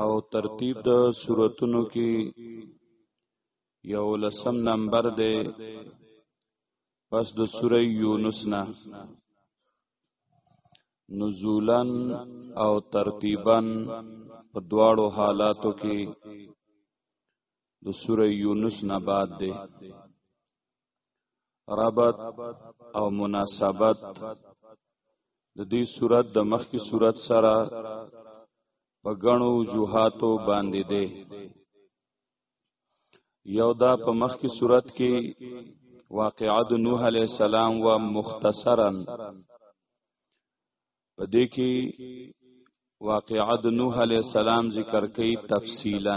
او ترتیب د سوراتونو کې یو لسم نمبر دی پس د سوره یونس نه نزولن او ترتیبا په دواړو حالاتو کې د سوره یونس نه بعد دی ربط او مناسبت د دې صورت د مخکې صورت سره په غنو جوهاتو باندې ده یو دا په مخکې صورت کې واقعه د نوح علی السلام و مختصرا په دې کې واقعه د نوح علی السلام ذکر کوي تفصیلا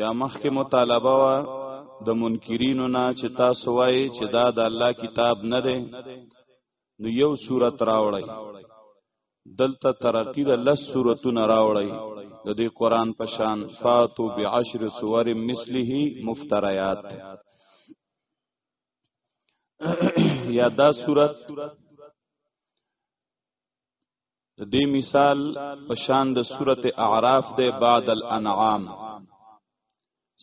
یا مخکې مطالبه وا د منکرینو نه چې تاسو وایي چې دا د الله کتاب نه دی نو یو صورت راوړی دلته ترقی د لس صورتونه راوړی د دې قران په شان فاتو بعشر سور مثله مفتریات یا دا صورت د دې مثال په شان د سورته اعراف د بعد الانعام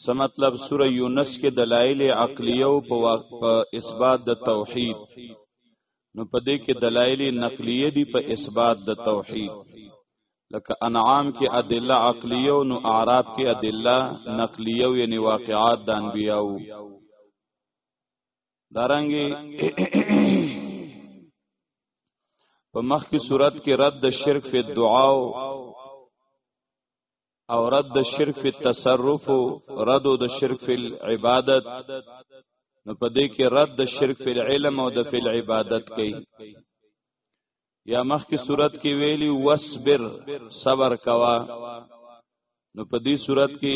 څه مطلب سوره یونس کې دلایل عقلیه او په اثبات د توحید نو په دې کې دلایل نقلیه دي په اثبات د توحید لکه انعام کې ادله عقلیه او نو اعراب کې ادله نقلیه یعنی واقعات د انبیاو دارنګي په مخ کی صورت کې رد د شرک فی دعا او رد د شرک فی تصرف او رد د شرک فی عبادت نو په دې کې رد د شرک فی علم او د فی عبادت کوي یا مخ کی صورت کې ویلی وصبر صبر کوا نو په دې صورت کې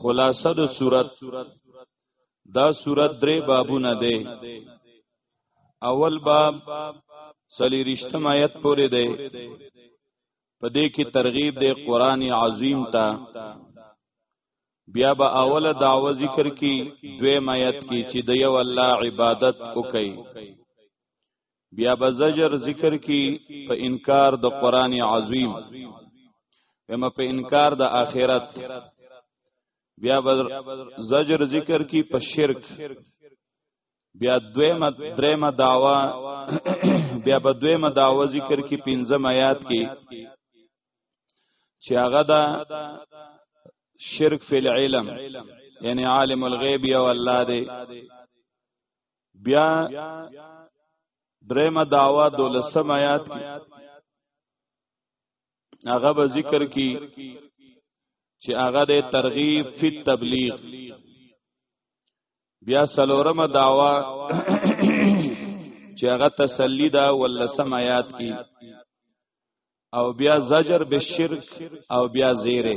خلاصه د صورت دا صورت درې بابونه دی اول باب سلی رشتم آیت پورې دی په دې کې ترغیب دی قران عظیم ته بیا به اوله دعوه ذکر کی دویم آیت کې چې د یو الله عبادت وکړي بیا به زجر ذکر کی په انکار د قران عظیم بما په انکار د آخرت بیا به زجر ذکر کی په شرک بیا دویمه دریمه داوا بیا به دویمه داوا ذکر کی پنځم آیات کې چې هغه دا شرک فی العلم یعنی عالم الغیب یو الله دی بیا درېمه داوا دولسم آیات کې هغه به ذکر کی چې هغه د ترغیب فی تبلیغ بیا سلورم داوا چې هغه تسلی دا ولسم آیات کی او بیا زجر به شرک او بیا زیره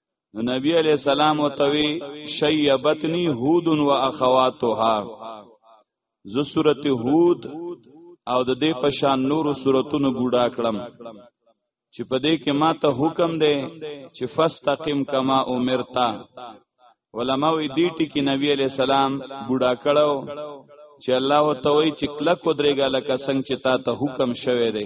نو نبی علیہ السلام او توی شیبتنی هود و اخواتها ز سورته هود او د دې په شان نورو سوراتونو ګډا کړم چې په دې کې ما ته حکم دی چې فاستقم کما امرتا علماء دې ټکی نبی علیہ السلام ګډا کړو چې الله وتوي چې کلک ودرېګا لکه څنګه چې تا ته حکم شوه دی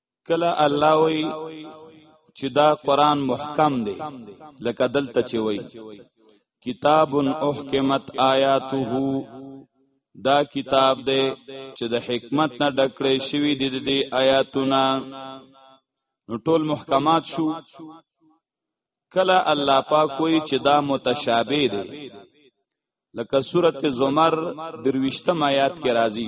کله الله وی چې دا قران محکم دی لکه دلته چې وی کتاب احکمت آیاته دا کتاب دی چې د حکمت نه ډکړې شوی دی د آیاتونه نو ټول محکمات شو کله الله پاک کوئی چې دا متشابه دی لکه سورته زمر درویشتم آیات کې راځي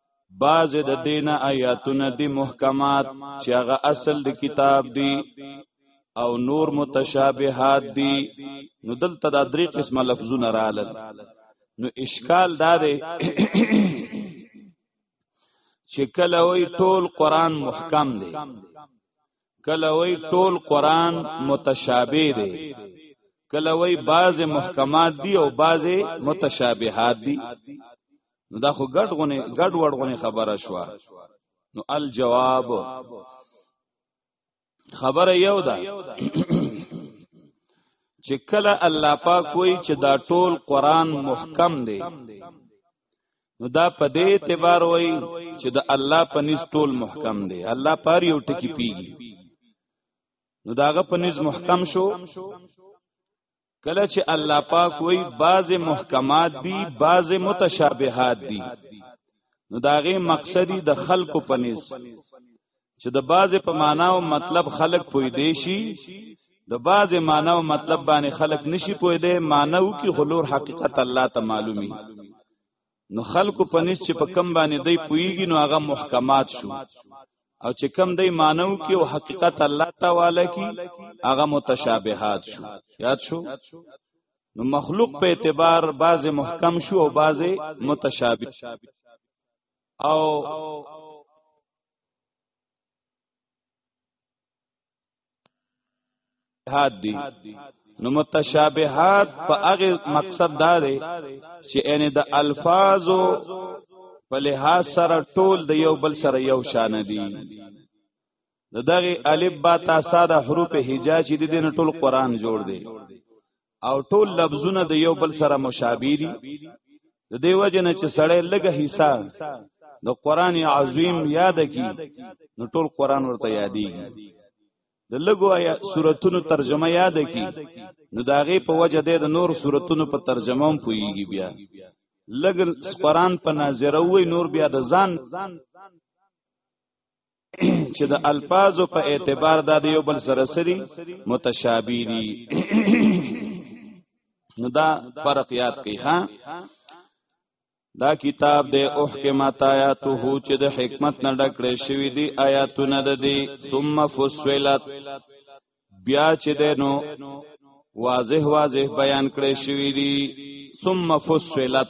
بعض د دین آیاتونه دی محکمات چې هغه اصل د کتاب دی او نور متشابهات دی نو دلته دا درې قسمه لفظونه رااله نو اشکال دا دی چې کله وی ټول قران محکم دی کله وی ټول قران متشابه دی کله وی بعض محکمات دی او بعض متشابهات دی نو دا خو ګډ غونې ګډ وډ غونې خبره شو نو الجواب خبره یو ده چې کله الله پاک وایي چې دا ټول قران محکم دی نو دا په دې اعتبار وایي چې د الله په نس ټول محکم دی الله پر یو ټکی پیږي نو داغه په نس محکم شو کله چې الله پاک وای بعض محکمات دي بعض متشابهات دي نو داغه مقصدی د خلکو پنيز چې د بعض په معنا او مطلب خلک پوي دی شي د بعض معنا او مطلب باندې خلک نشي پوي دی معنی او کی خلور حقیقت الله ته معلومي نو خلکو په نس چې په کم باندې دی پویږي نو هغه محکمات شو او چې کم دی مانو کې او حقیقت الله تعالی کې هغه متشابهات شو یاد شو نو مخلوق په اعتبار بعض محکم شو او بعض متشابه او هاد دی نو متشابهات په هغه مقصد دا دی چې ان د الفاظو په لحاظ سره ټول د یو بل سره یو شان دي د دغه الف با تا ساده حروف هجا چې د دین ټول قران جوړ دی او ټول لفظونه د یو بل سره مشابه دي د دیو جن چې سړی لګه حصہ د قران عظیم یاد کی نو ټول قران ورته یادېږي د لګو آیا سوراتونو ترجمه یاد کی نو داغه په وجه د نور سوراتونو په ترجمه هم پویږي بیا لګ قران په ناظر وې نور بیا د ځان چې د الفاظو په اعتبار دا د یو بل سره سری متشابه دي نو دا فرق یاد کړئ ها دا کتاب د احکمت آیاته چې د حکمت نه ډکړې شوی دی آیاتونه د دې ثم فصلت بیا چې دینو واضح واضح بیان کړې شوی دی ثم فصلت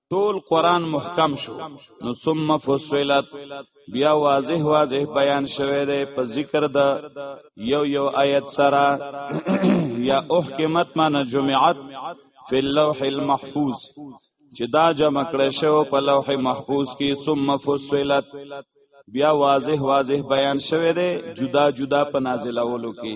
ټول قران محکم شو نو ثم فصلت بیا واضح واضح بیان شوه دی په ذکر د یو یو آیت سره یا احکمت معنا جمعت فی اللوح المحفوظ چې دا جمع کړی شو په لوح محفوظ کې ثم فصلت بیا واضح واضح بیان شوه دی جدا جدا په نازلولو کې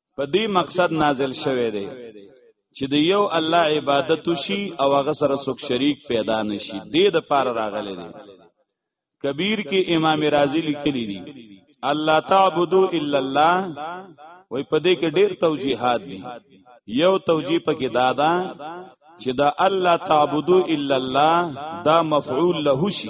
په دې مقصد نازل شوه دی چې د یو الله عبادت وشي او هغه سره څوک شریک پیدا نشي دې د پار راغلی دی کبیر کې امام رازی لیکلی دی الله تعبدو الا الله وای په دې کې ډېر توجیهات دي یو توجیه پکې دادا چې دا الله تعبدو الا الله دا مفعول له شي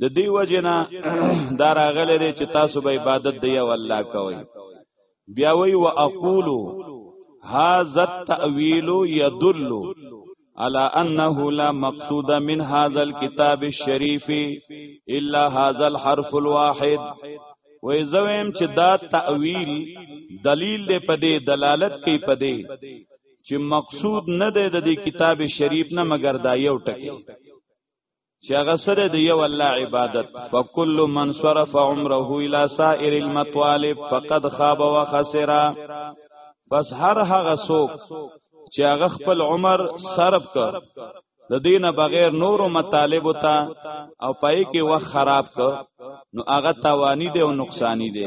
د دې وجنا دا راغلی دی چې تاسو به عبادت دی او الله کوي بیا وی واقول هاذا التاويل يدل على انه لا مقصود من هذا الكتاب الشريف الا هذا الحرف الواحد وې زویم چې دا تاویل دلیل دې پدې دلالت کوي پدې چې مقصود نه دی د دې کتاب شریف نه مګر دا یو ټکی چې هغه سره د یو الله عبادت فکل من صرف عمره الى سائر المطالب فقد خاب وخسر بس هر هغه څوک چې هغه خپل عمر صرف کړ د دینه بغیر نورو مطالب ته او پای کې وخت خراب کړ نو هغه توانی دی او نقصانی دی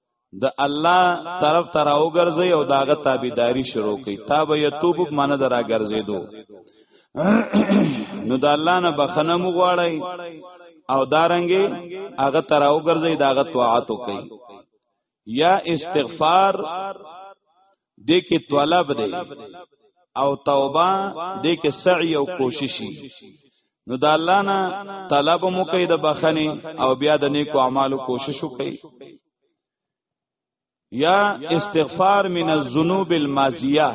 د الله طرف ته راوګرځي او داغه تابعداري شروع کوي تاب یتوب معنی درا ګرځیدو نو د الله نه بخنه مو غواړي او دارنګي هغه ته راوګرځي داغه طاعت کوي یا استغفار دې کې طلب دی او توبه دې کې سعی او کوششي نو د الله نه طلب مو کوي د بخنه او بیا د نیکو اعمالو کوشش وکړي یا استغفار من الذنوب الماضیه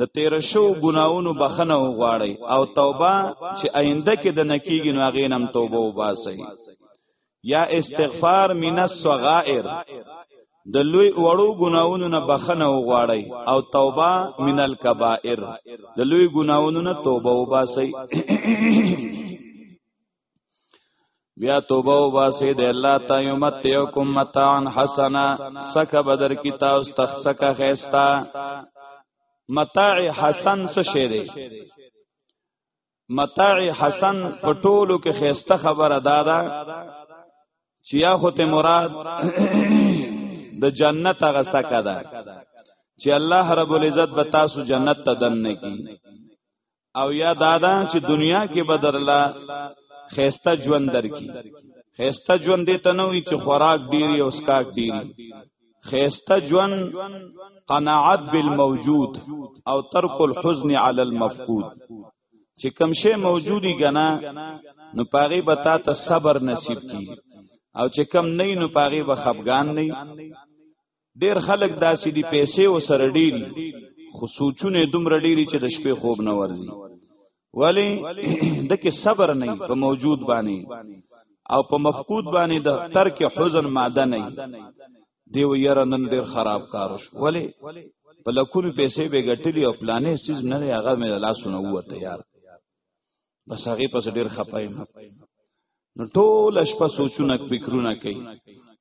د تیر شو ګناونو بخنه وغواړي او توبه چې آینده کې د نکیږي نو هغه نم توبه وباسي یا استغفار من الصغائر د لوی وړو ګناونو نه بخنه وغواړي او توبه من الکبائر د لوی ګناونو نه توبه وباسي بیا توبه و باسه د الله تا یمتعکم متاعن حسنا سک بدر کی تاسو تخسک خيستا متاع حسن څه شی دی متاع حسن په ټولو کې خيسته خبره دادا چې یا خو ته مراد د جنت هغه سکه ده چې الله رب العزت به تاسو جنت ته دننه کی او یا دادا چې دنیا کې بدر الله خيسته ژوند درکې خيسته ژوند دې ته نه وي چې خوراک ډيري او سکاک ډيري خیسته جون قناعت بالموجود او ترک الحزن علی المفقود چې کم شی موجودی غنا نو پاغي به تا ته صبر نصیب کی او چې کم نه نو پاغي به خفغان نه ډیر خلک داسې دي پیسې وسره ډیری خو سوچونه دومره ډیری چې د شپې خوب نه ورځي ولی دکې صبر نه په موجود باندې او په مفقود باندې د ترک حزن ماده نه دیو یره نن ډیر خراب کار شو ولی په لکونو پیسې به ګټلی او پلانې سیز نه هغه مې لاسونه وته یار بس هغه پس ډیر خپایم نو ټول شپه سوچونه فکرونه کوي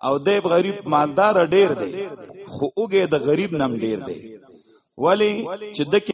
او د غریب مالدار ډیر دی خو اوګه د غریب نم ډیر دی ولی چې دکې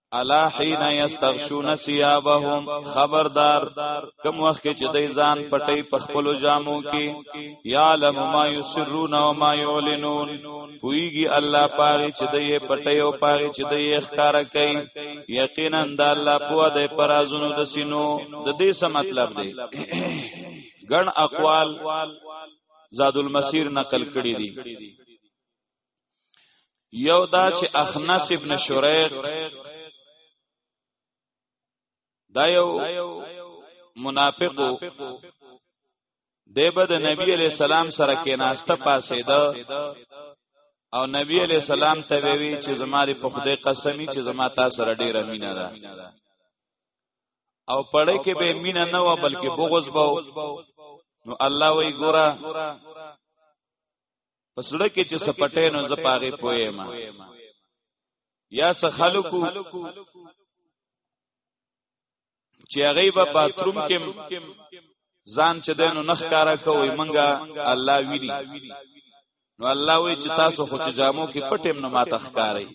الا حين يستغشون ثيابهم خبردار کوم وخت چې دای ځان پټي په خپل جامو کې يعلم ما يسرون و ما يعلنون پويږي الله پاره چې دای پټي او پاره چې دای ښکار کوي یقینا د الله په دې پرازونو د سينو د دې څه مطلب دی ګڼ اقوال زاد المسیر نقل کړی دي یو دا چې اخنس ابن شریق دا یو منافقو دیبه د نبی علیہ السلام سره کې ناسته پاسې ده او نبی علیہ السلام ته وی چې زماري په خدای قسمی چې زما تاسو سره ډیره مینا ده او پړې کې به مینا نه و بلکې بغض بو نو الله وی ګورا پسړه کې چې سپټې نو زپاغه پوي ما یا څه خلکو چې هغه په باتروم کې ځان چې دینو نخ کارا کوي منګه الله ویری نو الله وی چې تاسو خو چې جامو کې پټیم نه ماته ښکاری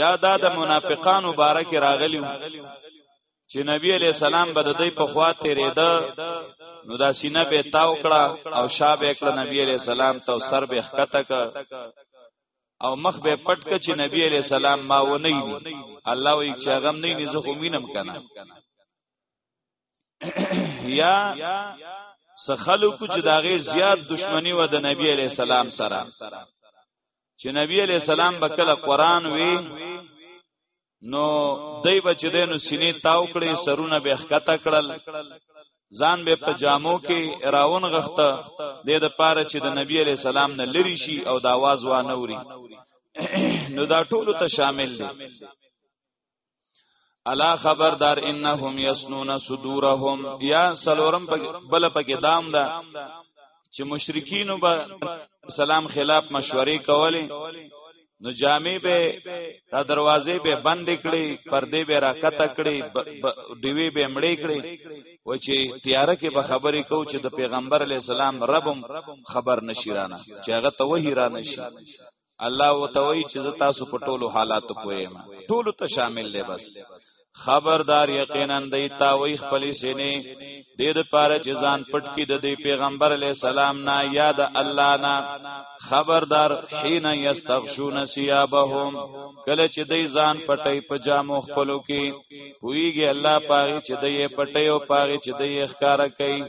یا دا د منافقانو باره کې راغلیو چې نبی علی السلام به د دې په خوا تیرېده نو دا سینه به تاو کړه او شاب کړه نبی علی السلام ته سر به خطه ک او مخ به پټ ک چې نبی علی السلام ما و نه دی الله وی چې غم نه نه زه خو مينم کنه یا سخلو کو چې داغه زیات دشمنی و د نبی علی السلام سره چې نبی علی السلام به کله قران وی نو دای بچ دې نو سینې تاو کړې سرونه به ښکته کړل ځان به په جامو کې راون غخته د د پاره چې د نبی علی سلام نه لری شي او د आवाज و نه وري نو دا ټول ته شامل دي الا خبردار انهم یسنون صدورهم یا سلورم بل پکې دام ده دا چې مشرکین به سلام خلاف مشورې کولې نو جامې به دا دروازې به بند کړي پردې به راکته کړي دیوی به مړې کړي و چې تیار کې به خبرې کو چې د پیغمبر علی السلام ربم خبر نشیرانه چې هغه ته وਹੀ را نشي الله وتوي چې زه تاسو په ټولو حالاتو پوهیم ټولو ته شامل دی بس خبردار یقینا دی تاوی خپل سینې د دې لپاره چې ځان پټ کی د دې پیغمبر علی سلام نه یاد الله نه خبردار حين یستغشون ثيابهم کله چې دی ځان پټي په جامو خپلو کې پویږي الله پاره چې دی پټي او پاره چې دی ښکارا کوي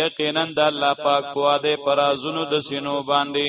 یقینا د الله پاک په واده پرازونو د سینو باندې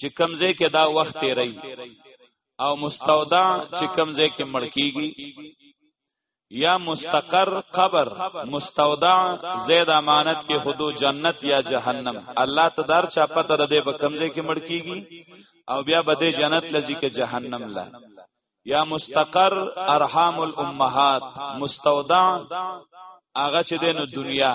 چې کمزې کې دا وخت تیری او مستودع چې کمزې کې مړکیږي یا مستقر قبر مستودع زید امانت کې خودو جنت یا جهنم الله تدار چا پته ده به کمزې کې مړکیږي او بیا به د جنت لذي کې جهنم لا یا مستقر ارحام الامهات مستودع هغه چې دینو دنیا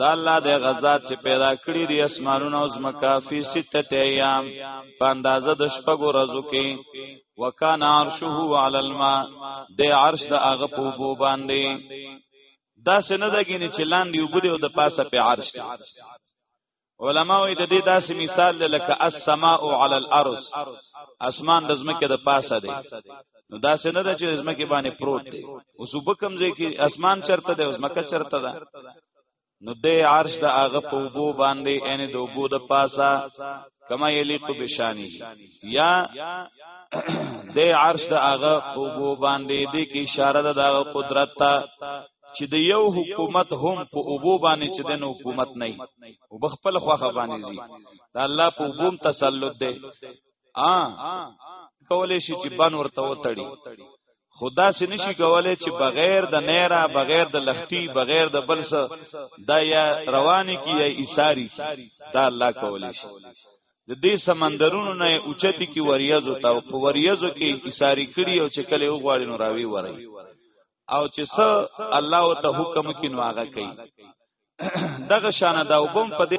دا الله د غزاد چې پیدا کړی دی اسمانونه او زمکا فی سته ایام په اندازه د شپږو ورځو کې وکانا عرشه علی الماء د عرش د هغه په بو باندې دا سند غینې چې لاندې وبدي او د پاسه په عرش دی علما وی د دې داسې مثال لکه السماء علی الارض اسمان د زمکه د پاسه دی نو دا سنه ده چې زمکه باندې پروت دی او صوب کم ځای کې اسمان چرته ده او زمکه چرته ده نو د عرش د هغه په وبو باندې ان د وبو د پاسا کما یلیق بشانی یا د عرش د هغه په وبو باندې د کی اشاره ده د قدرت ته چې د یو حکومت هم په اوبو باندې چې د حکومت نه او بخپل خوخه باندې زی دا الله په اوبوم تسلط دی ا کولې شي چې بن ورته وتړي خدا سي نشي کولای چې بغیر د نیرا بغیر د لختی بغیر د بلس دا یا رواني کی یا ایثاری دا الله کولای شي د دې سمندرونو نه اوچتی کی وریازو تا په وریازو کې ایثاری کړی او چې کله وغواړي نو راوي وری او چې س الله او ته حکم کینو هغه کوي دغه شان دا وبم په دې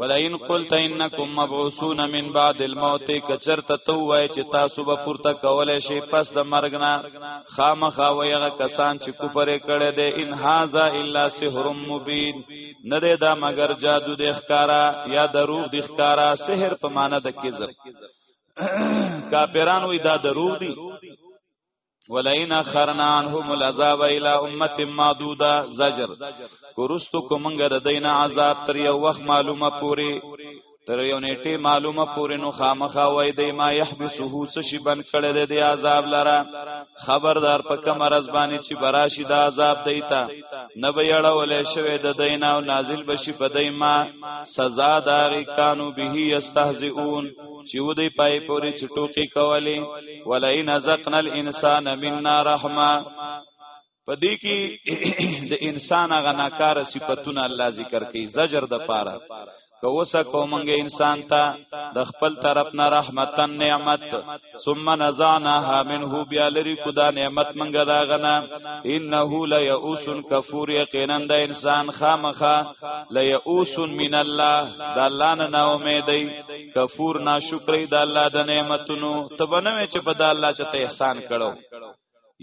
ولئن قلت انکم مبعوثون من بعد الموت کچرت تو وای چې تاسو به پورته کولای شي پس د مرګ نه خامخا ویغه کسان چې کوپر کړي دي ان هاذا الا سحر مبین نه ده دا مگر جادو د ښکارا یا دروغ د ښکارا سحر په معنی د کذب کافرانو دا دروغ دي ولئن اخرنا عنهم العذاب الى امه معدوده زجر کورستو کومنګ د دینه عذاب تر یو وخت معلومه پوری تر یو نیټه معلومه پوری نو خامخا وای دی ما یحبسه سشی بن کړه د دی عذاب لره خبردار په کوم مرز باندې چې براشي د عذاب دیتا نه به یړولې شوی د دینه او نازل بشي په دیما سزا داری کانو به یستهزئون چې ودی پای پوری چې ټوکی کولی ولئن ازقنا الانسان منا رحمه پدې کې د انسان هغه ناکار صفاتونه الله ذکر کوي زجر د پاره کوسه کومنګ انسان ته د خپل طرف نه رحمتن نعمت ثم نزعناها منه بیا لري کو دا نعمت منګه دا غنا انه لا یئوس کفور یقینا دا انسان خامخه لا یئوس من الله دا الله نه نا امیدای کفور ناشکری دا الله د نعمتونو تبنه چې په دا الله چې احسان کړو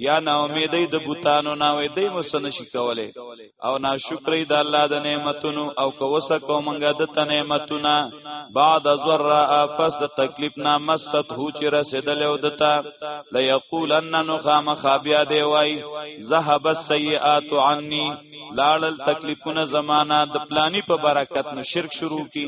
یا نا امیدې د بوتانو نه وې دې مسنه شي کوله او نا شکرې د الله د نعمتونو او کوسه کومنګه د ته نعمتونه بعد ذره پس د تکلیف نه مست هو چې رسیدل او دتا لا یقولن نو خام خابیا دی وای ذهب السیئات عني لاړل تکلیفونه زمانہ د پلانی په برکت نو شرک شروع کی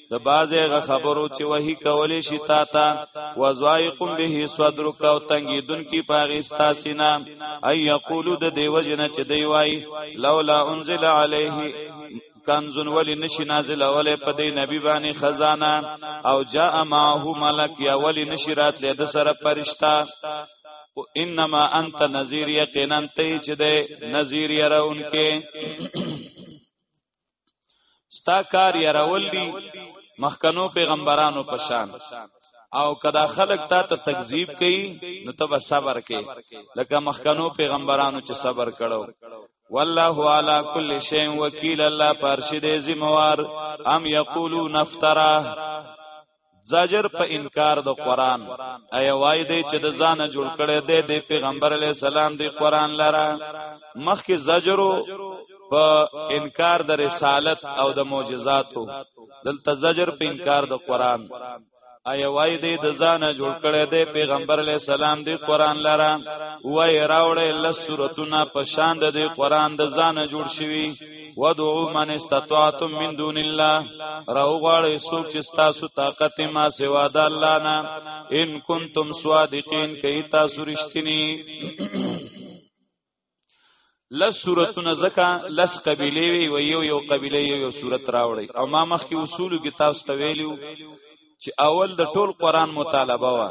د بازه غ خبرو چې وਹੀ کولې شي تا ته وزایقم به صدرک او تنګیدون کی پاغي استاسینا اي یقولو د دیو جن چې دی وای لولا انزل علیه کنزن ولی نشی نازل اوله په دی نبی باندې خزانه او جاء معه ملک یا ولی نشی رات له د سره پرشتہ او انما انت نذیر یقینا ته چې ده نذیر يرونکې ستا کار يرول دي مخکنو پیغمبرانو پشان او کدا خلق تا ته تکذیب کوي نو ته صبر کوي لکه مخکنو پیغمبرانو چې صبر کړو والله علی کل شیء وکیل الله پرشد ذمہوار ام یقولون افترا زاجر په انکار د قران اي وای دی چې د ځانه جوړ کړي دی د پیغمبر علی السلام دی قران لره مخکې زجرو په انکار د رسالت او د معجزاتو دلته زجر په انکار د قران اي وای دی د ځانه جوړ کړي دی پیغمبر علی السلام دی قران لره وای راوړې لسورتونه په شان د قران د ځانه جوړ شوی ودعو من استطاعتم من دون الله راو غواړی سوک چې تاسو طاقت ما سوا د الله نه ان کنتم صادقین کای تاسو رښتینی لس صورتونه زکا لس قبیله وی و یو یو قبیله یو یو صورت راوړی او ما مخکې اصول کې تاسو ته ویلو چې اول د ټول قران مطالبه وا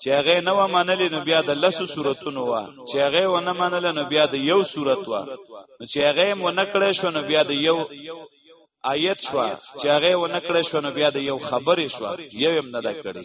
چې هغه نه منلې نو بیا د لسو صورتونو وا چې هغه و نه منل نو بیا د یو صورت وا نو چې هغه مو نکړې شو نو بیا د یو آیت شو چې هغه و نکړې شو نو بیا د یو خبرې شو یو هم نه دا کړی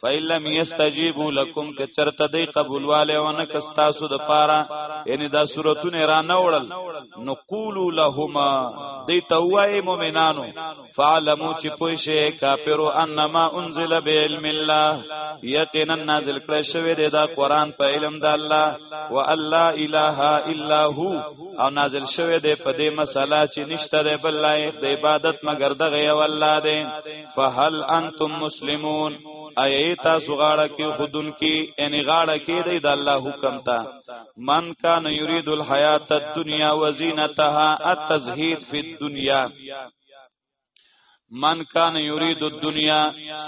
فیلم یستجیبو لکم که چرته دی قبول والے و نه کستاسو د پاره یعنی دا صورتونه را نه وړل نو قولو لهما دی توای مومنانو فعلمو چې پوه شي کافرو انما انزل بعلم الله یقینا نازل کړی شوی دی دا قران په علم د الله و الله اله الا هو او نازل شوی دی په دې مسله چې نشته دی بل لایق د عبادت مگر دغه یو الله دی فهل انتم مسلمون اي تاسو غاړه کې خودن کې ان غاړه کې د الله حکم ته من کان یرید الحیات الدنیا وزینتها التزهید فی الدنیا من کان یرید الدنیا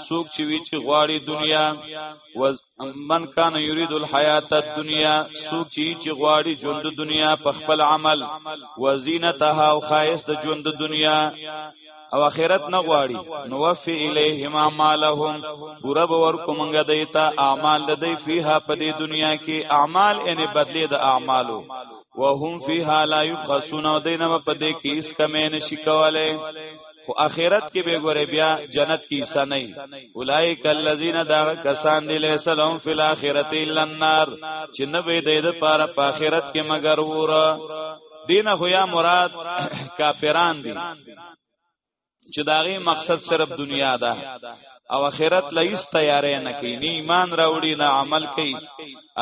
سوک چې وی چې غواړي دنیا من کان یرید الحیات الدنیا سوچی چې غواړي ژوند د دنیا په خپل عمل وزینتها او خایس د ژوند د دنیا او اخرت نه غواړي نو وفي الیهم اعمالهم پورا باور کومنګه دیتا اعمال د دی فیها په دې دنیا کې اعمال ان بدلی د اعمالو وهم فیها لا یبخسون او دینه په دې کې اس کمه نشي کوله خو اخرت کې به ګوره بیا جنت کې حصہ نه اولایک الذین دا کسان دی له سلام فی الاخرته الا النار چې نه به د لپاره په اخرت کې مگر وره دینه خو یا مراد کافران دي چې داغي مقصد صرف دنیا ده او اخرت لایس تیارې نه کوي نه ایمان راوړي نه عمل کوي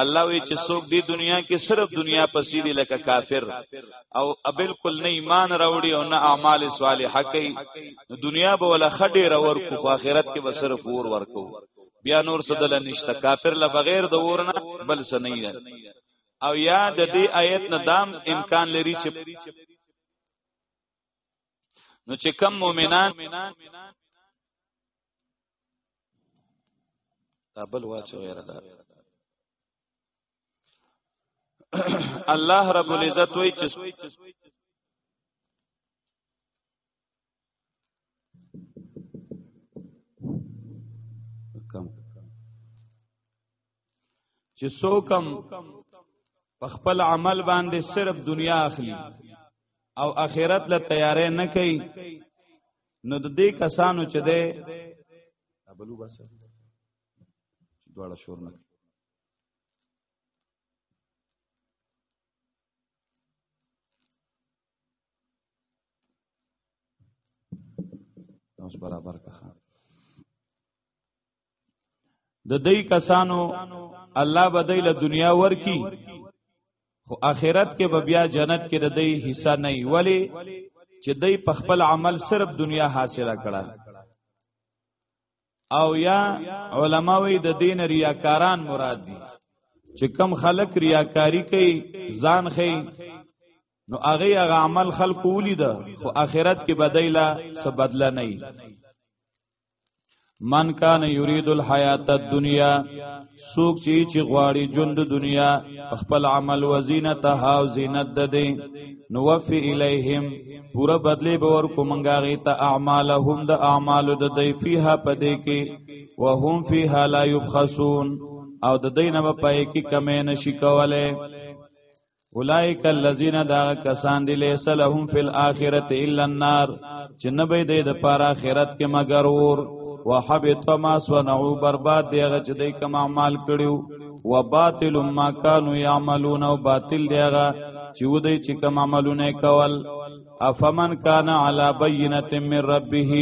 الله وی چې څوک دی دنیا کې صرف دنیا پسې دی لکه کافر او بالکل نه ایمان راوړي او نه اعمال صالحه کوي دنیا به ولا خډې راور کو خو اخرت کې به صرف ور ورکو بیا نور صدل نشته کافر لا بغیر د ور نه بل څه نه او یا د دې آیت نه دام امکان لري چې نو چې کم مؤمنان دا بل واچو غیر دا الله رب العزت وای چې چې څوکم په خپل عمل باندې صرف دنیا اخلي او اخرت له تیارې نه کوي نو د دې کسانو چې ده بلو بس دواړه شور نه اوس برابر کړه د دې کسانو الله بدای له دنیا ورکی خو آخرت کې به بیا جنت کې د دې حصہ نه ولی چې دې په خپل عمل صرف دنیا حاصله کړه او یا علماوی د دین ریاکاران مراد دي چې کم خلک ریاکاری کوي ځان خي نو هغه هغه عمل خلق ولید خو آخرت کې بدایلا څه بدله نه من کان یرید الحیات الدنیا سوک چی چی غواړي ژوند دنیا خپل عمل وزینتها او زینت ده دی نوفی الیہم پورا بدلی باور کو منګا غی ته اعمالهم د اعمال د دی فیها پدې کې وهم فیها لا یبخسون او د دینه په پای کې کمې نشي کوله اولائک الذین دا کسان دی لیس لهم فی الاخرۃ الا النار چې نه به د پاره آخرت کې مگر ور وحبط ما صنعوا برباد دی هغه چې دوی کوم اعمال کړیو وباطل ما كانوا يعملون او باطل دی هغه چې ودی چې کوم عملونه کول افمن کان علی بینه من ربه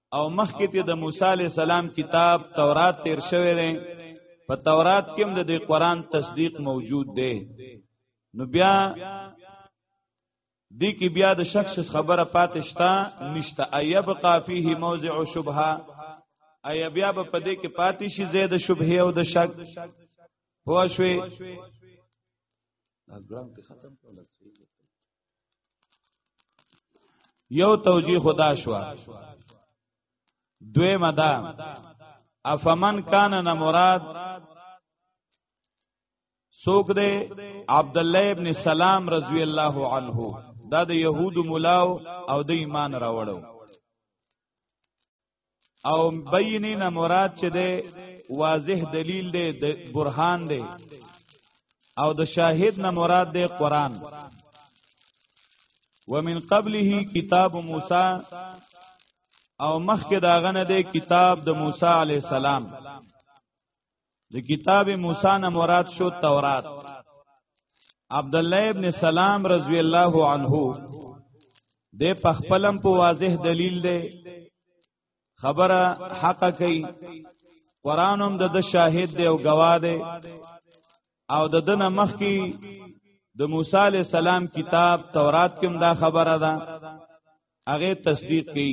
او مخکې ته د موسی علی السلام کتاب تورات تیر شوی دی په تورات کې هم د قرآن تصدیق موجود دی نو بیا دی کې بیا د شخص خبره پاتې شتا نشته ایبقا فيه موضع شبهه ایا بیا به پدې کې پاتې شي زید شبهه او د شک پوښوي دا ګرام کې ختم کول یو توجیه خدا شو دوی مدا افمن کان نه مراد سوک دے عبد الله ابن سلام رضی الله عنه دا د يهودو ملاو او د ایمان راوړو او بینه نه مراد چې ده واضح دلیل ده د برهان ده او د شاهد نه مراد ده قران ومن قبله کتاب موسی او مخکې داغه نه ده کتاب د موسی علی السلام د کتاب موسی نه مراد شو تورات عبد الله ابن سلام رضی الله عنه د پخپلم په واضح دلیل دی خبره حق کوي قران هم د شاهد دی او گواه دی او د دنه مخکي د موسی علی السلام کتاب تورات کې دا خبره ده هغه تصدیق کړي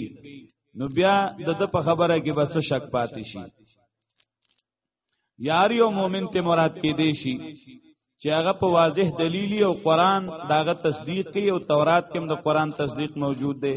نو بیا د د په خبره کې بس شک پاتې شي یاری او مومن ته مراد کې دی شي چې هغه په واضح دلیلی او قران داغه تصدیق کوي او تورات کې هم د قران تصدیق موجود دی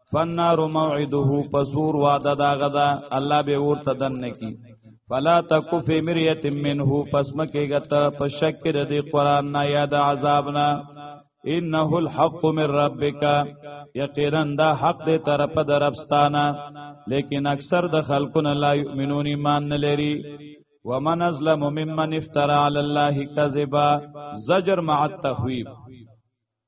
فنار موعده پسور وعده دا غدا الله به ورته دن کی فلا تکو فی مریت منه پس مکه غت په شک د دې قران نه یاد عذابنا انه الحق من ربک یقینا دا حق دې طرف درپستانه لیکن اکثر د خلقنا لا یؤمنون ایمان نه لري ومن ازلم ممن افترى على الله كذبا زجر مع التخويب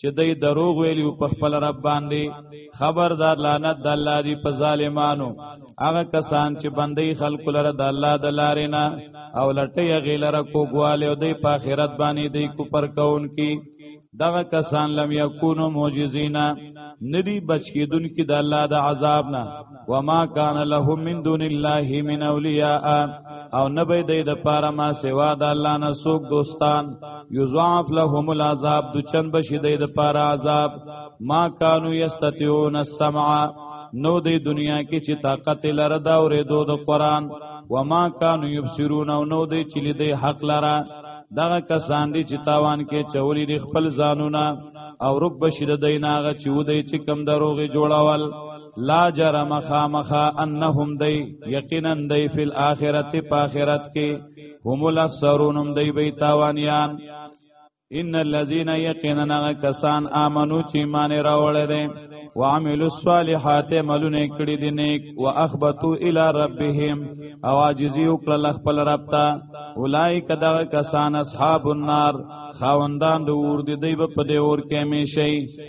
چې دای دروغ ویلی په خپل رب باندې خبردار لعنت د الله دی په ظالمانو هغه کسان چې بندي خلق لره د الله د لارې نه او لټي غیلره کوګواله او دی په آخرت باندې دی کو پر کون کی دغه کسان لم یکونو معجزینا ندی بچ کیدون کی د الله د عذاب نه وما کان لهم من دون الله من اولیاء او نبی دی د پاره ما سوا د الله نه سوق دوستان یضاعف لهم العذاب د چن بشی دی د پاره عذاب ما کانوا یستطيعون السمع نو دی دنیا کې چې طاقت لره دا اورې دو د قران وما کانوا یبصرون او نو دی چې لیدې حق لره دغه کسان دي چې تاوان کې چولی دي خپل ځانونه او رب بشید دیناغه چې ودی چې کم دروغي جوړاول لا جرم خامخا انهم دی یقینا دی فی الاخرت په اخرت کې هم الاخسرونم دی بی تاوانیان ان الذين يقيننا کسان امنو چې ایمان راوړل دي وعملوا الصالحات عملونه کړی دي نیک واخبتوا الى ربهم او عاجزي وکړل خپل رب ته اولایک دا کسان اصحاب النار خاوندان د اور دي دی په دې اور کې همیشئ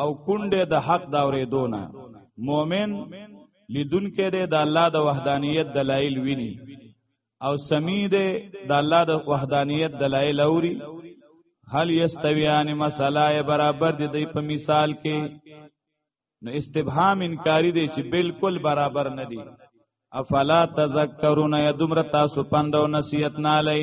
او کونډه د حق دا اورېدو نه مؤمن لیدون کې دی د الله د وحدانیت دلایل ویني او سمی دی د الله د وحدانیت دلایل اوري هل یستویان مسله برابر دي د په مثال کې نو استبهام انکاری دی چې بالکل برابر نه دی افلا تذکرون یدمر تاسو پندو نصیحت نه لای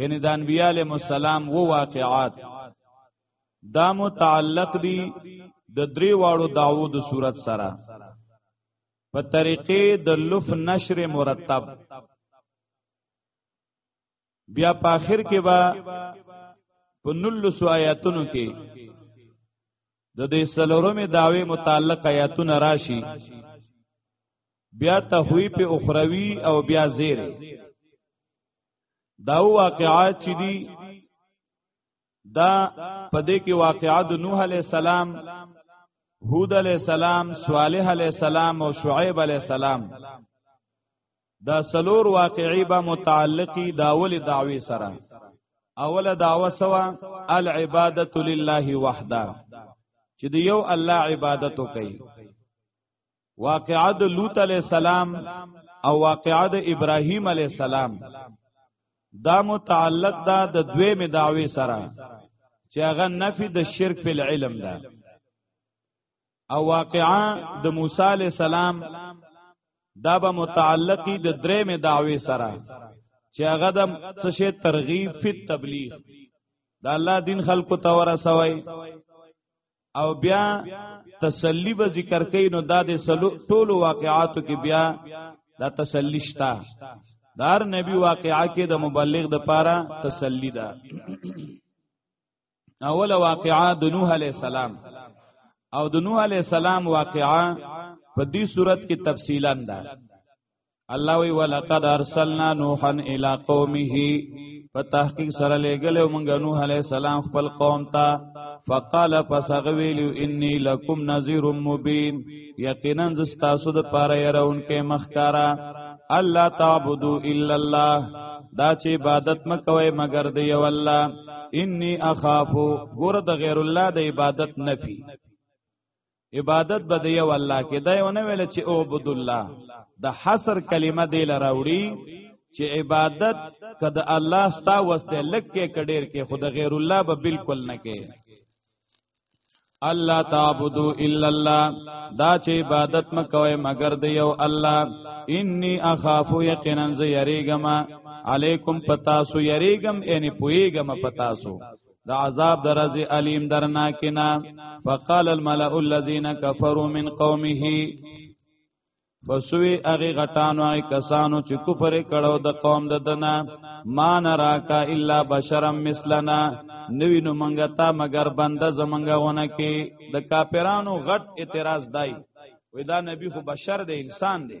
یعنی د انبیاء علیهم السلام وو واقعات دا متعلق دي د درې واړو داوو د صورت سره په طریقې د لف نشر مرتب بیا په اخر کې با په نلس آیاتونو کې د دې سلورمه داوی متعلق آیاتونه راشي بیا تهوی په اخروی او بیا زیر دا واقعات چې دي دا په دې کې واقعات نوح علی السلام هود علی السلام صالح علی السلام او شعیب علی السلام دا سلور واقعي به متعلقي داول دعوی سره اوله دعوه سوا العبادت لله وحده چې د یو الله عبادت وکړي واقعا د لوط علی السلام او واقعا د ابراهیم علی السلام دا متعلق ده د دوی مداوی سره چې هغه نفي د شرک په علم ده او واقعا د موسی علی السلام دا به متعلقی د درې مداوی سره چې هغه د څه ترغیب فی تبلیغ دا الله دین خلکو ته ورسوي او بیا تسلی به ذکر کین نو دا د ټول واقعاتو کې بیا دا تسلی شتا دار نبی واقعا کې د مبلغ د پاره تسلی ده اول واقعا د نوح علی السلام او د نوح علی السلام واقعا په دې صورت کې تفصیلا ده الله وی ولقد ارسلنا نوحا الى قومه په تحقیق سره لګل او مونږ نوح علی السلام خپل قوم ته فقال فسغویلو انی لکم نذیر مبین یقینا زستاسو د پاره يرون کې مخکارا الله تعبدو الا الله دا چې عبادت مکوي مگر دی یو الله انی اخافو ګور د غیر الله د عبادت نفي عبادت به دی الله کې دا یو نه ویل چې او عبد الله د حصر کلمه دی لراوړي چې عبادت کده الله ستا واسطه لکه کډیر کې خود غیر الله به بالکل نه کې الله تعبدو الا الله دا چې عبادت مکوي مگر دی یو الله انی اخاف یقینا زیریګما علیکم پتاسو یریګم یعنی پویګم پتاسو د عذاب درځي الیم درناکنا فقال الملأ الذين كفروا من قومه فسوی اغه غټانو اغه کسانو چې کفر کړو د قوم د دنا ما نراکا الا بشرا مثلنا نوی نو منګه تا مگر بنده زمنګه ونه کې د کاپیرانو غټ اعتراض دای وې دا نبی خو بشر دی انسان دی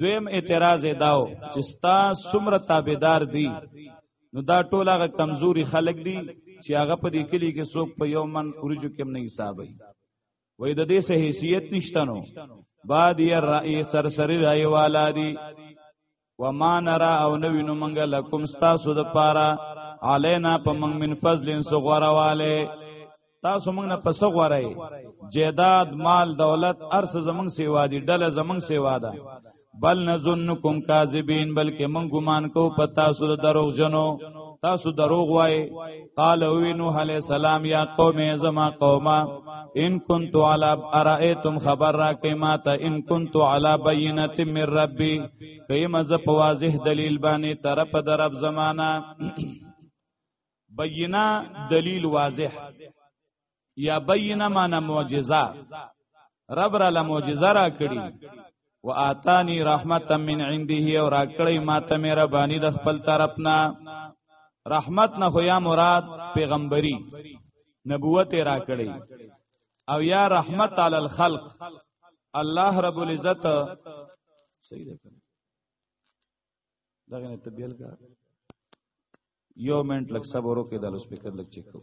دویم اعتراض داو چې ستا سمره تابعدار دي نو دا ټول هغه کمزوري خلک دي چې هغه په دې کلی کې څوک په یو من اورجو کې نه حسابي وای د دې سه حیثیت نشته نو بعد یې رائے سرسری رائے والا دي وما نرا او نوی نو منګ لکم ستاسو د پاره علینا په منګ من فضل سو غورواله تاسو موږ نه پس غوړی جیداد مال دولت ارس زمنګ سیوا دی ډله زمنګ سیوا ده بل نظنکم کاذبین بلکې موږ ګمان کو پتا سو دروغ جنو تاسو دروغ وای قال وی نوح علی السلام یا قوم زما قوما ان كنت على ارائتم خبر را کما ته ان كنت على بينه من ربي کيما ز په واضح دلیل باندې طرف درب زمانہ بینه دلیل واضح یا بینه معنا معجزه رب را له معجزه را کړی و آتانی رحمتا من عنده او را کړی ماته مې ربانی د خپل طرفنا رحمت نه خو یا مراد پیغمبري نبوت را کړی او یا رحمت علی الخلق الله رب العزت صحیح ده دغه نه تبیل کا یو منټ لک صبر وکړئ د لوسپیکر لک چیک کوو